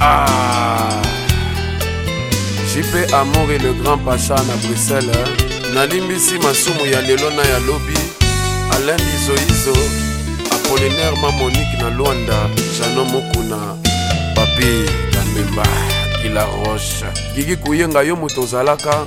Ah JP Amour et le grand Pacha na Bruxelles hein. nalimbisi masumu ya lelo na ya lobi Alain Bizoizo Apollinaire ma Monique na Luanda Jano Mokuna Papi Kambemba Kila Roche Gigi Kuyenga yo moto ozalaka